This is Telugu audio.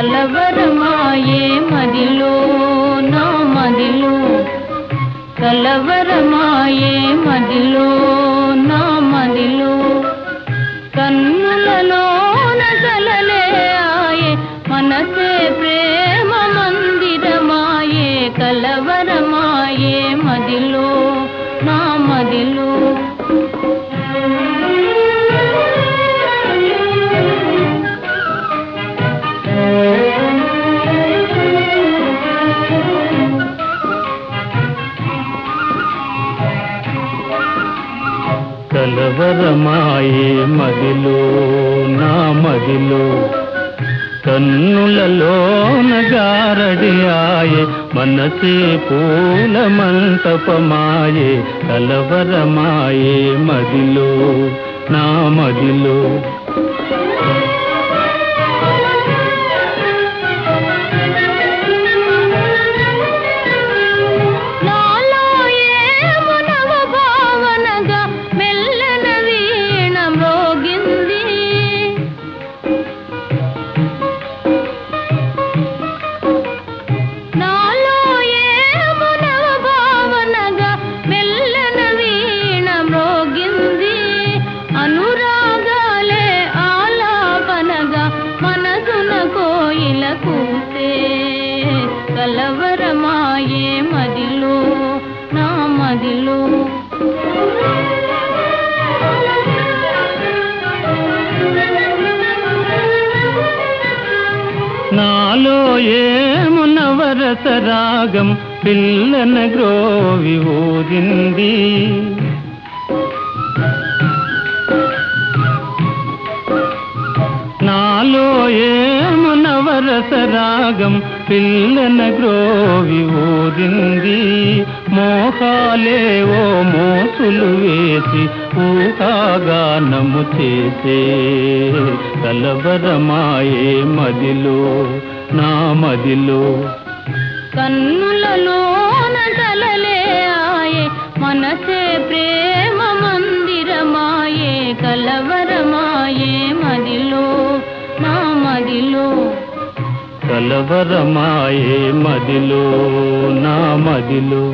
కలవరమాయే మదిలో నా మదిలో. కలవరమాయే మదిలో నా మదిలో. కలవరమాయే మదిలో నా మదిలో. కన్నులలోన గారడి మనసే పూల మంటపమాయే కలవరమాయే మదిలో నా మదిలో. మనసున కోయిల కూసే కలవరమాయే మదిలో నా మదిలో. నాలో ఏమున వరస రాగం పిల్లన గ్రోవి ఊరింది ఏము పిల్లన గ్రోవి ఊరింది. మోహాలేవో మోసులు వేసి ఊహాగానము చేసే. కలవరమాయే మదిలో నా మదిలో. కన్నులలోన కలలే ఆయే మనసే ప్రే కలవరమాయే మదిలో నా మదిలో.